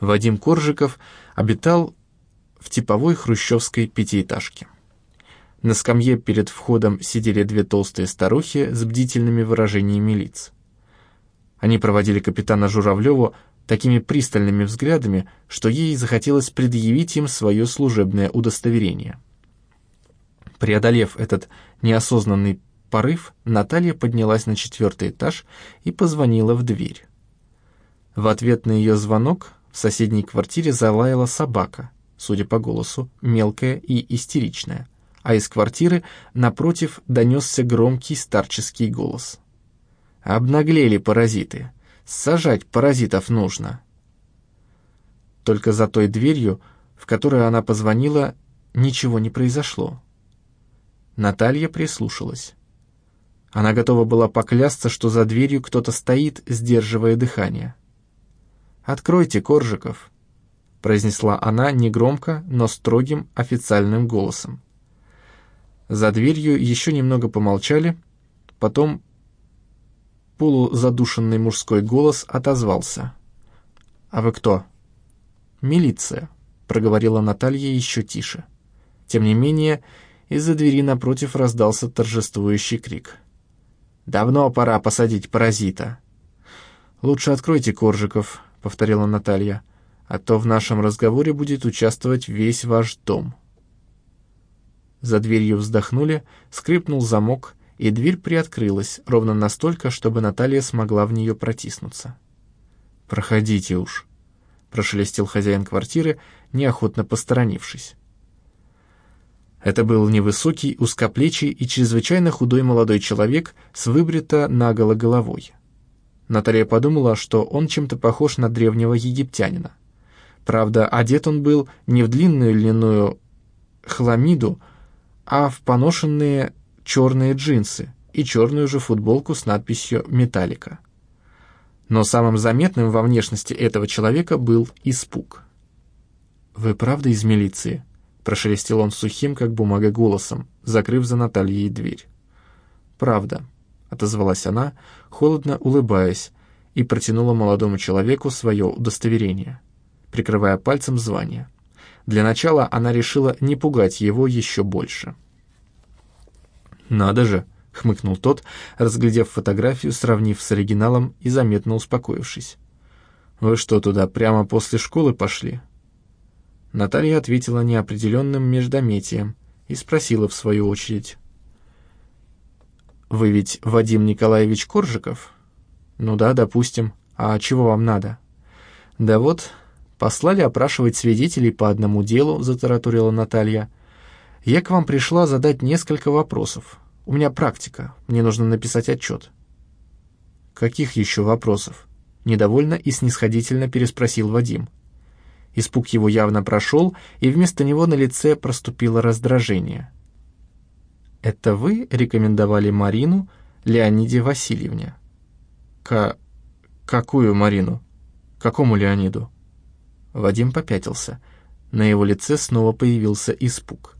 Вадим Коржиков обитал в типовой хрущевской пятиэтажке. На скамье перед входом сидели две толстые старухи с бдительными выражениями лиц. Они проводили капитана Журавлеву такими пристальными взглядами, что ей захотелось предъявить им свое служебное удостоверение. Преодолев этот неосознанный порыв, Наталья поднялась на четвертый этаж и позвонила в дверь. В ответ на ее звонок в соседней квартире залаяла собака, судя по голосу, мелкая и истеричная, а из квартиры напротив донесся громкий старческий голос. «Обнаглели паразиты! Сажать паразитов нужно!» Только за той дверью, в которую она позвонила, ничего не произошло. Наталья прислушалась. Она готова была поклясться, что за дверью кто-то стоит, сдерживая дыхание. «Откройте, Коржиков», — произнесла она негромко, но строгим официальным голосом. За дверью еще немного помолчали, потом полузадушенный мужской голос отозвался. «А вы кто?» «Милиция», — проговорила Наталья еще тише. Тем не менее, из-за двери напротив раздался торжествующий крик. «Давно пора посадить паразита». «Лучше откройте, Коржиков», — повторила Наталья, «а то в нашем разговоре будет участвовать весь ваш дом». За дверью вздохнули, скрипнул замок, и дверь приоткрылась ровно настолько, чтобы Наталья смогла в нее протиснуться. «Проходите уж», — прошелестел хозяин квартиры, неохотно посторонившись. Это был невысокий, узкоплечий и чрезвычайно худой молодой человек с выбрито наголо головой. Наталья подумала, что он чем-то похож на древнего египтянина. Правда, одет он был не в длинную льняную хламиду, а в поношенные черные джинсы и черную же футболку с надписью «Металлика». Но самым заметным во внешности этого человека был испуг. «Вы правда из милиции?» — прошелестел он сухим, как бумага, голосом, закрыв за Натальей дверь. «Правда», — отозвалась она, холодно улыбаясь, и протянула молодому человеку свое удостоверение, прикрывая пальцем звание. Для начала она решила не пугать его еще больше. «Надо же!» — хмыкнул тот, разглядев фотографию, сравнив с оригиналом и заметно успокоившись. «Вы что, туда прямо после школы пошли?» Наталья ответила неопределенным междометием и спросила в свою очередь. «Вы ведь Вадим Николаевич Коржиков?» «Ну да, допустим. А чего вам надо?» «Да вот, послали опрашивать свидетелей по одному делу», — затараторила Наталья. «Я к вам пришла задать несколько вопросов. У меня практика, мне нужно написать отчет». «Каких еще вопросов?» — недовольно и снисходительно переспросил Вадим. Испуг его явно прошел, и вместо него на лице проступило раздражение. «Это вы рекомендовали Марину Леониде Васильевне?» «К... какую Марину? Какому Леониду?» Вадим попятился. На его лице снова появился испуг.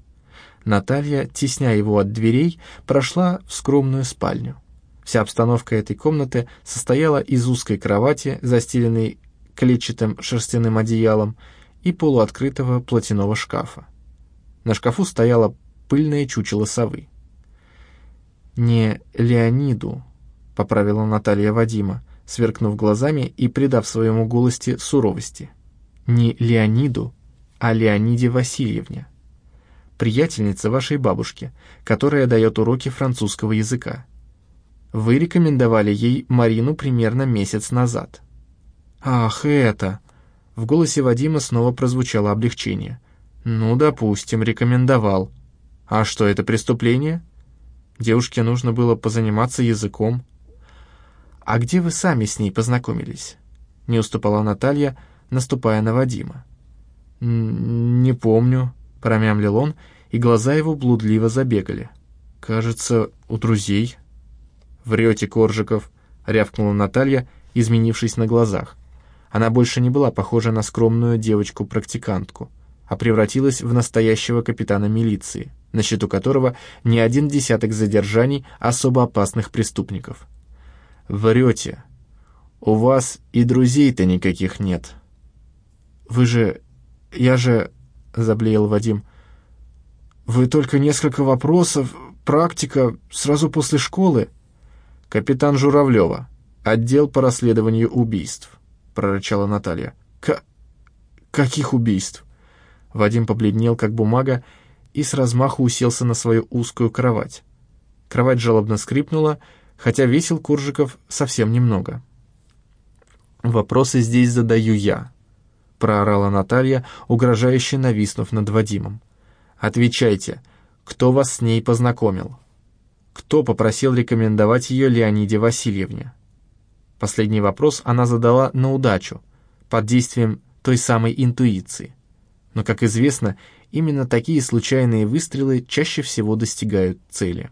Наталья, тесня его от дверей, прошла в скромную спальню. Вся обстановка этой комнаты состояла из узкой кровати, застеленной клетчатым шерстяным одеялом и полуоткрытого платяного шкафа. На шкафу стояло пыльное чучело совы. «Не Леониду», — поправила Наталья Вадима, сверкнув глазами и придав своему голосе суровости. «Не Леониду, а Леониде Васильевне, приятельница вашей бабушки, которая дает уроки французского языка. Вы рекомендовали ей Марину примерно месяц назад». «Ах, это...» В голосе Вадима снова прозвучало облегчение. «Ну, допустим, рекомендовал. А что, это преступление?» Девушке нужно было позаниматься языком. «А где вы сами с ней познакомились?» Не уступала Наталья, наступая на Вадима. «Не помню», — промямлил он, и глаза его блудливо забегали. «Кажется, у друзей». «Врете, Коржиков», — рявкнула Наталья, изменившись на глазах. Она больше не была похожа на скромную девочку-практикантку, а превратилась в настоящего капитана милиции, на счету которого не один десяток задержаний особо опасных преступников. «Врете. У вас и друзей-то никаких нет». «Вы же... Я же...» — заблеял Вадим. «Вы только несколько вопросов, практика, сразу после школы?» «Капитан Журавлева, отдел по расследованию убийств», — прорычала Наталья. «К... каких убийств?» Вадим побледнел, как бумага, и с размаху уселся на свою узкую кровать. Кровать жалобно скрипнула, хотя весил Куржиков совсем немного. «Вопросы здесь задаю я», — проорала Наталья, угрожающе нависнув над Вадимом. «Отвечайте, кто вас с ней познакомил? Кто попросил рекомендовать ее Леониде Васильевне?» Последний вопрос она задала на удачу, под действием той самой интуиции. Но, как известно, именно такие случайные выстрелы чаще всего достигают цели.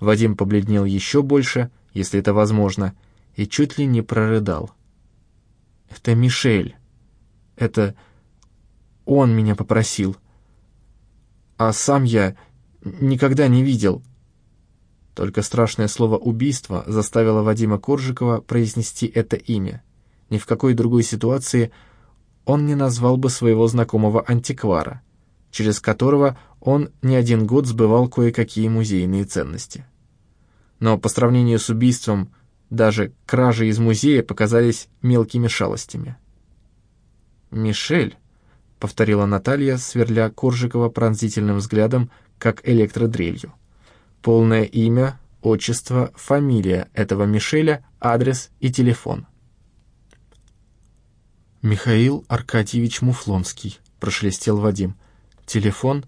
Вадим побледнел еще больше, если это возможно, и чуть ли не прорыдал. «Это Мишель. Это он меня попросил. А сам я никогда не видел». Только страшное слово «убийство» заставило Вадима Коржикова произнести это имя. Ни в какой другой ситуации он не назвал бы своего знакомого антиквара, через которого он не один год сбывал кое-какие музейные ценности. Но по сравнению с убийством даже кражи из музея показались мелкими шалостями. «Мишель», — повторила Наталья, сверля Коржикова пронзительным взглядом, как электродрелью. «Полное имя, отчество, фамилия этого Мишеля, адрес и телефон». «Михаил Аркадьевич Муфлонский», — прошелестел Вадим. «Телефон?»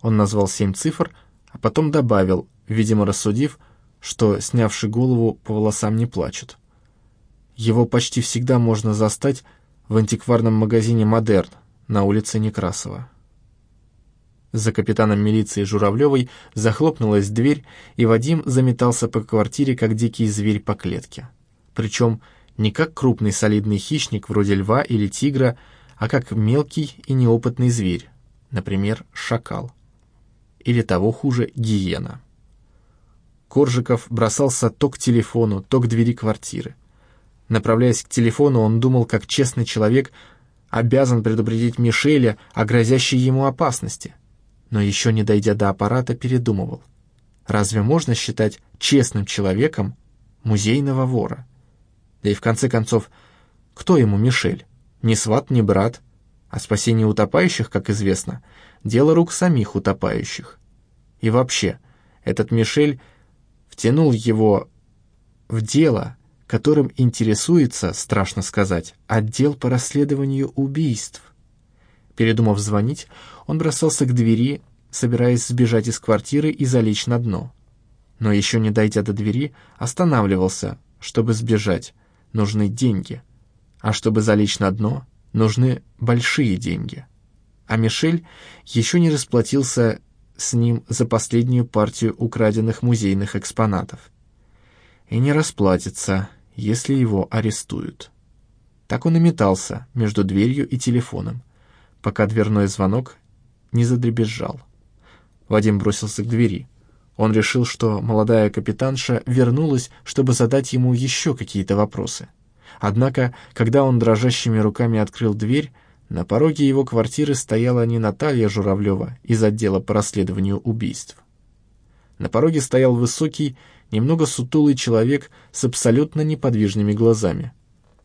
Он назвал семь цифр, а потом добавил, видимо, рассудив, что, снявши голову, по волосам не плачут. Его почти всегда можно застать в антикварном магазине «Модерн» на улице Некрасова. За капитаном милиции Журавлевой захлопнулась дверь, и Вадим заметался по квартире, как дикий зверь по клетке. Причем не как крупный солидный хищник вроде льва или тигра, а как мелкий и неопытный зверь, например, шакал. Или того хуже, гиена. Коржиков бросался то к телефону, то к двери квартиры. Направляясь к телефону, он думал, как честный человек обязан предупредить Мишеля о грозящей ему опасности. Но еще не дойдя до аппарата, передумывал. Разве можно считать честным человеком музейного вора? Да и в конце концов, кто ему Мишель? Ни сват, ни брат. А спасение утопающих, как известно, дело рук самих утопающих. И вообще, этот Мишель втянул его в дело, которым интересуется, страшно сказать, отдел по расследованию убийств. Передумав звонить, он бросался к двери, собираясь сбежать из квартиры и залечь на дно. Но еще не дойдя до двери, останавливался, чтобы сбежать, нужны деньги. А чтобы залечь на дно, нужны большие деньги. А Мишель еще не расплатился с ним за последнюю партию украденных музейных экспонатов. И не расплатится, если его арестуют. Так он и метался между дверью и телефоном, пока дверной звонок не задребезжал. Вадим бросился к двери. Он решил, что молодая капитанша вернулась, чтобы задать ему еще какие-то вопросы. Однако, когда он дрожащими руками открыл дверь, на пороге его квартиры стояла не Наталья Журавлева из отдела по расследованию убийств. На пороге стоял высокий, немного сутулый человек с абсолютно неподвижными глазами.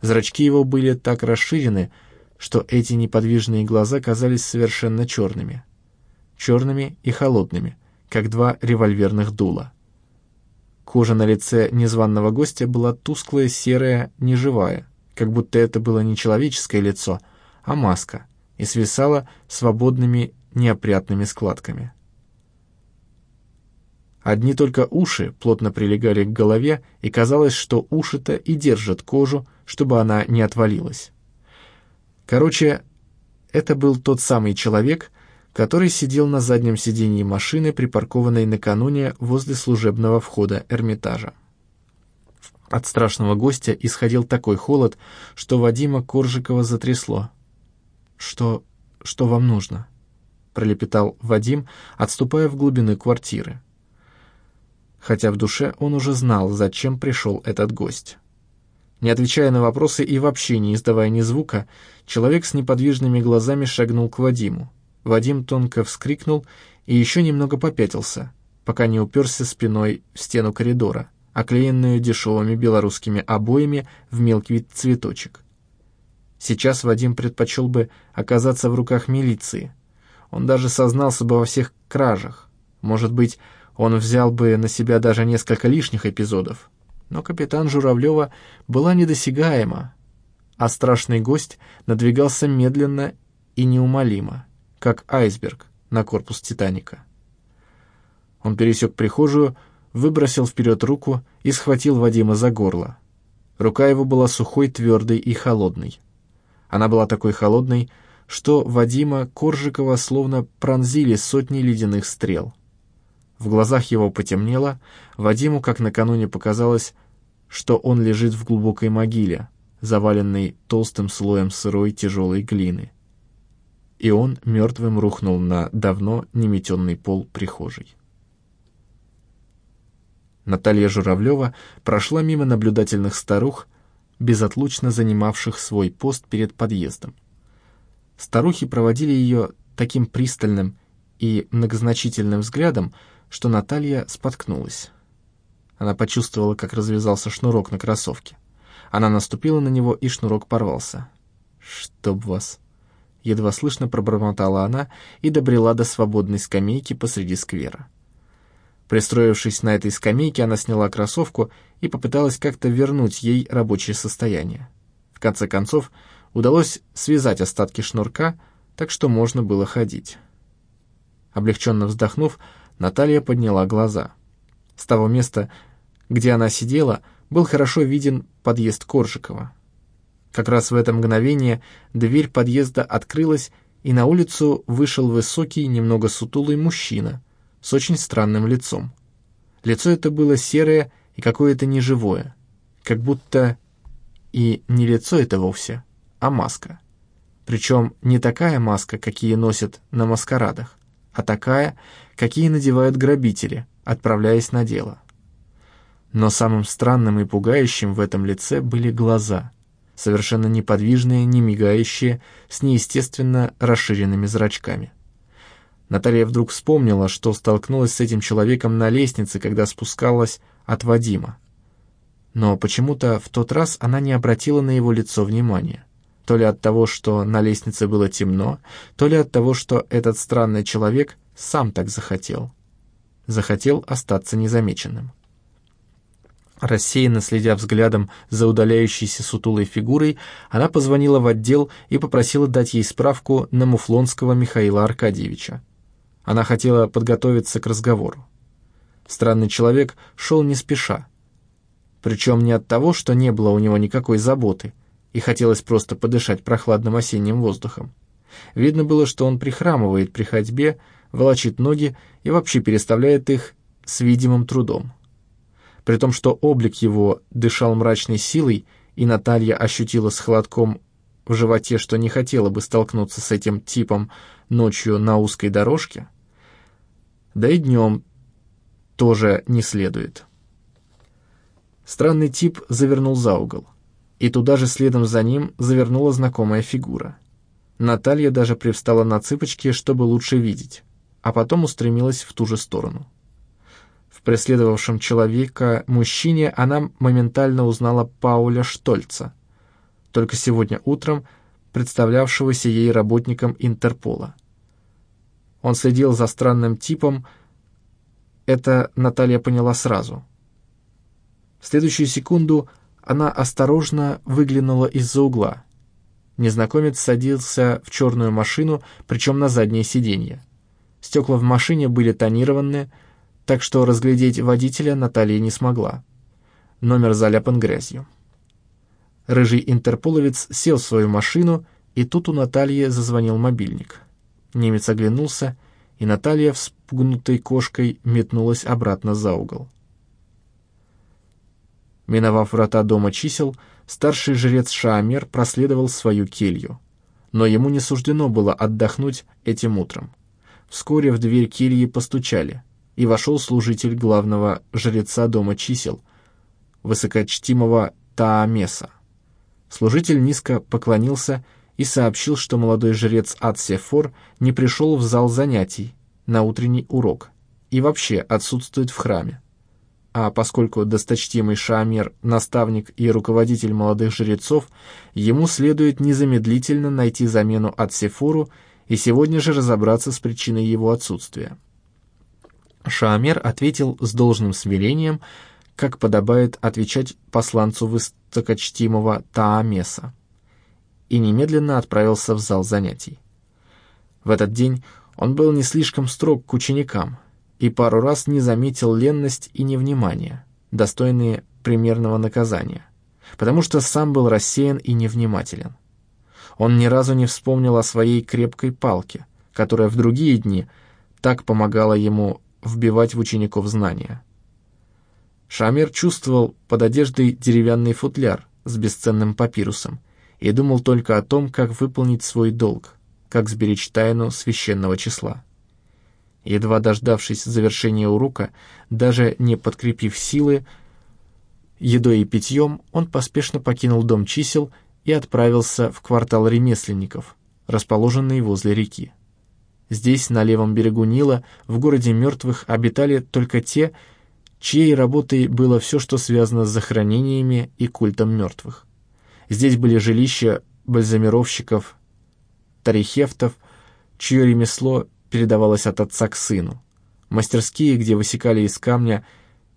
Зрачки его были так расширены, что эти неподвижные глаза казались совершенно черными. Черными и холодными, как два револьверных дула. Кожа на лице незваного гостя была тусклая, серая, неживая, как будто это было не человеческое лицо, а маска, и свисала свободными неопрятными складками. Одни только уши плотно прилегали к голове, и казалось, что уши-то и держат кожу, чтобы она не отвалилась. Короче, это был тот самый человек, который сидел на заднем сиденье машины, припаркованной накануне возле служебного входа Эрмитажа. От страшного гостя исходил такой холод, что Вадима Коржикова затрясло. «Что... что вам нужно?» — пролепетал Вадим, отступая в глубины квартиры. Хотя в душе он уже знал, зачем пришел этот гость. Не отвечая на вопросы и вообще не издавая ни звука, человек с неподвижными глазами шагнул к Вадиму. Вадим тонко вскрикнул и еще немного попятился, пока не уперся спиной в стену коридора, оклеенную дешевыми белорусскими обоями в мелкий цветочек. Сейчас Вадим предпочел бы оказаться в руках милиции. Он даже сознался бы во всех кражах. Может быть, он взял бы на себя даже несколько лишних эпизодов. Но капитан Журавлева была недосягаема, а страшный гость надвигался медленно и неумолимо, как айсберг на корпус «Титаника». Он пересек прихожую, выбросил вперед руку и схватил Вадима за горло. Рука его была сухой, твердой и холодной. Она была такой холодной, что Вадима Коржикова словно пронзили сотни ледяных стрел. В глазах его потемнело, Вадиму, как накануне показалось, что он лежит в глубокой могиле, заваленной толстым слоем сырой тяжелой глины. И он мертвым рухнул на давно неметенный пол прихожей. Наталья Журавлева прошла мимо наблюдательных старух, безотлучно занимавших свой пост перед подъездом. Старухи проводили ее таким пристальным и многозначительным взглядом, что Наталья споткнулась. Она почувствовала, как развязался шнурок на кроссовке. Она наступила на него, и шнурок порвался. «Чтоб вас!» Едва слышно пробормотала она и добрела до свободной скамейки посреди сквера. Пристроившись на этой скамейке, она сняла кроссовку и попыталась как-то вернуть ей рабочее состояние. В конце концов, удалось связать остатки шнурка, так что можно было ходить. Облегченно вздохнув, Наталья подняла глаза. С того места, где она сидела, был хорошо виден подъезд Коржикова. Как раз в это мгновение дверь подъезда открылась, и на улицу вышел высокий, немного сутулый мужчина — с очень странным лицом. Лицо это было серое и какое-то неживое, как будто и не лицо это вовсе, а маска. Причем не такая маска, какие носят на маскарадах, а такая, какие надевают грабители, отправляясь на дело. Но самым странным и пугающим в этом лице были глаза, совершенно неподвижные, не мигающие, с неестественно расширенными зрачками. Наталья вдруг вспомнила, что столкнулась с этим человеком на лестнице, когда спускалась от Вадима. Но почему-то в тот раз она не обратила на его лицо внимания. То ли от того, что на лестнице было темно, то ли от того, что этот странный человек сам так захотел. Захотел остаться незамеченным. Рассеянно следя взглядом за удаляющейся сутулой фигурой, она позвонила в отдел и попросила дать ей справку на Муфлонского Михаила Аркадьевича. Она хотела подготовиться к разговору. Странный человек шел не спеша. Причем не от того, что не было у него никакой заботы, и хотелось просто подышать прохладным осенним воздухом. Видно было, что он прихрамывает при ходьбе, волочит ноги и вообще переставляет их с видимым трудом. При том, что облик его дышал мрачной силой, и Наталья ощутила с холодком в животе, что не хотела бы столкнуться с этим типом ночью на узкой дорожке, да и днем тоже не следует. Странный тип завернул за угол, и туда же следом за ним завернула знакомая фигура. Наталья даже привстала на цыпочки, чтобы лучше видеть, а потом устремилась в ту же сторону. Преследовавшем человека мужчине она моментально узнала Пауля Штольца, только сегодня утром представлявшегося ей работником Интерпола. Он следил за странным типом, это Наталья поняла сразу. В следующую секунду она осторожно выглянула из-за угла. Незнакомец садился в черную машину, причем на заднее сиденье. Стекла в машине были тонированы, так что разглядеть водителя Наталья не смогла. Номер заляпан грязью. Рыжий интерполовец сел в свою машину, и тут у Натальи зазвонил мобильник. Немец оглянулся, и Наталья, вспугнутой кошкой, метнулась обратно за угол. Миновав врата дома чисел, старший жрец Шаамер проследовал свою келью. Но ему не суждено было отдохнуть этим утром. Вскоре в дверь кельи постучали, и вошел служитель главного жреца дома чисел, высокочтимого Таамеса. Служитель низко поклонился и сообщил, что молодой жрец Атсефор не пришел в зал занятий на утренний урок и вообще отсутствует в храме. А поскольку досточтимый Шаамер – наставник и руководитель молодых жрецов, ему следует незамедлительно найти замену Атсефору и сегодня же разобраться с причиной его отсутствия. Шаамер ответил с должным смирением, как подобает отвечать посланцу высокочтимого Таамеса, и немедленно отправился в зал занятий. В этот день он был не слишком строг к ученикам и пару раз не заметил ленность и невнимание, достойные примерного наказания, потому что сам был рассеян и невнимателен. Он ни разу не вспомнил о своей крепкой палке, которая в другие дни так помогала ему вбивать в учеников знания. Шамер чувствовал под одеждой деревянный футляр с бесценным папирусом и думал только о том, как выполнить свой долг, как сберечь тайну священного числа. Едва дождавшись завершения урока, даже не подкрепив силы, едой и питьем, он поспешно покинул дом чисел и отправился в квартал ремесленников, расположенный возле реки. Здесь, на левом берегу Нила, в городе мертвых, обитали только те, чьей работой было все, что связано с захоронениями и культом мертвых. Здесь были жилища бальзамировщиков, тарихефтов, чье ремесло передавалось от отца к сыну, мастерские, где высекали из камня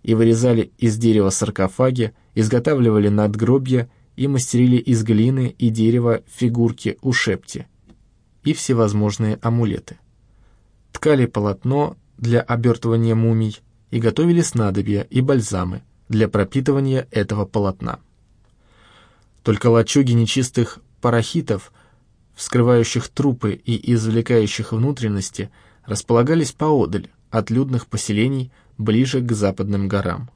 и вырезали из дерева саркофаги, изготавливали надгробья и мастерили из глины и дерева фигурки у шепти и всевозможные амулеты. Ткали полотно для обертывания мумий и готовили снадобья и бальзамы для пропитывания этого полотна. Только лачуги нечистых парахитов, вскрывающих трупы и извлекающих внутренности, располагались поодаль от людных поселений ближе к западным горам.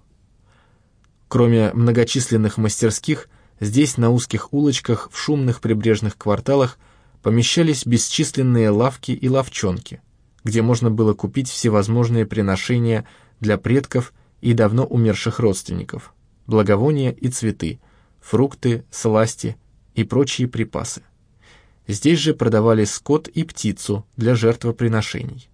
Кроме многочисленных мастерских – Здесь, на узких улочках, в шумных прибрежных кварталах, помещались бесчисленные лавки и лавчонки, где можно было купить всевозможные приношения для предков и давно умерших родственников, благовония и цветы, фрукты, сласти и прочие припасы. Здесь же продавали скот и птицу для жертвоприношений.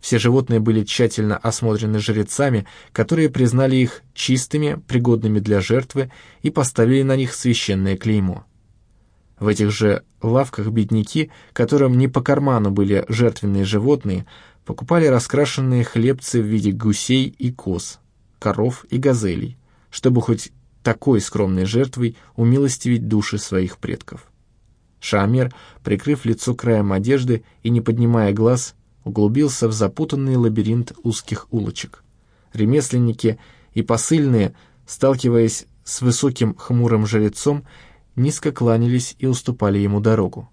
Все животные были тщательно осмотрены жрецами, которые признали их чистыми, пригодными для жертвы и поставили на них священное клеймо. В этих же лавках бедняки, которым не по карману были жертвенные животные, покупали раскрашенные хлебцы в виде гусей и коз, коров и газелей, чтобы хоть такой скромной жертвой умилостивить души своих предков. Шамер, прикрыв лицо краем одежды и не поднимая глаз, углубился в запутанный лабиринт узких улочек. Ремесленники и посыльные, сталкиваясь с высоким хмурым жрецом, низко кланялись и уступали ему дорогу.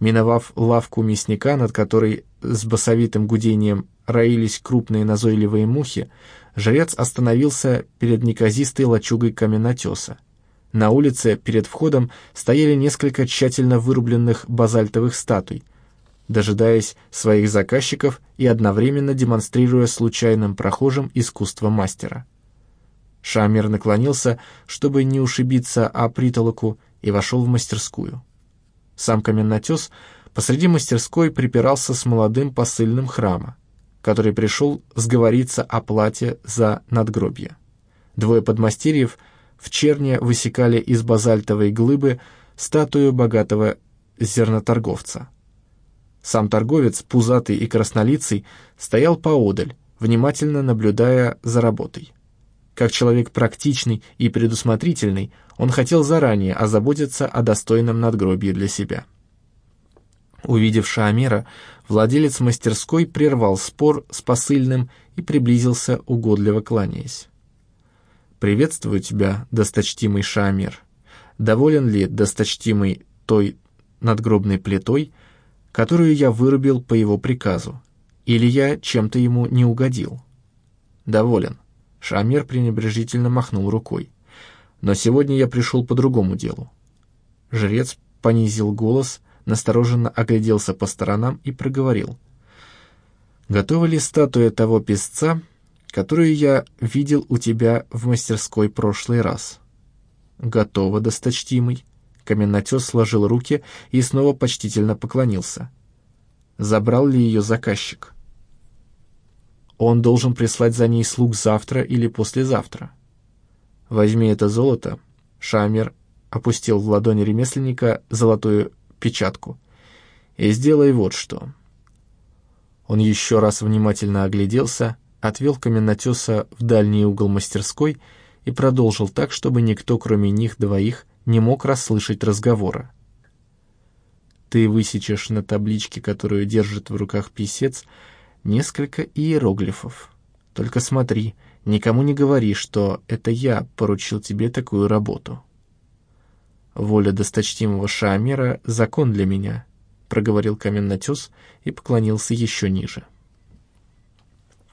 Миновав лавку мясника, над которой с басовитым гудением роились крупные назойливые мухи, жрец остановился перед неказистой лачугой каменотеса. На улице перед входом стояли несколько тщательно вырубленных базальтовых статуй — дожидаясь своих заказчиков и одновременно демонстрируя случайным прохожим искусство мастера. Шамер наклонился, чтобы не ушибиться о притолоку, и вошел в мастерскую. Сам каменнотес посреди мастерской припирался с молодым посыльным храма, который пришел сговориться о плате за надгробье. Двое подмастерьев в черне высекали из базальтовой глыбы статую богатого зерноторговца — сам торговец, пузатый и краснолицый, стоял поодаль, внимательно наблюдая за работой. Как человек практичный и предусмотрительный, он хотел заранее озаботиться о достойном надгробии для себя. Увидев Шаамера, владелец мастерской прервал спор с посыльным и приблизился, угодливо кланяясь. «Приветствую тебя, досточтимый Шаамер. Доволен ли досточтимый той надгробной плитой, которую я вырубил по его приказу, или я чем-то ему не угодил. Доволен. Шамер пренебрежительно махнул рукой. Но сегодня я пришел по другому делу. Жрец понизил голос, настороженно огляделся по сторонам и проговорил. «Готова ли статуя того песца, которую я видел у тебя в мастерской прошлый раз?» «Готово, досточтимый». Каменнотес сложил руки и снова почтительно поклонился. Забрал ли ее заказчик? Он должен прислать за ней слуг завтра или послезавтра. Возьми это золото. Шамер опустил в ладони ремесленника золотую печатку. И сделай вот что. Он еще раз внимательно огляделся, отвел каменнотеса в дальний угол мастерской и продолжил так, чтобы никто, кроме них двоих, не мог расслышать разговора. Ты высечешь на табличке, которую держит в руках писец, несколько иероглифов. Только смотри, никому не говори, что это я поручил тебе такую работу. Воля досточтимого Шамера — закон для меня, — проговорил каменнотес и поклонился еще ниже. —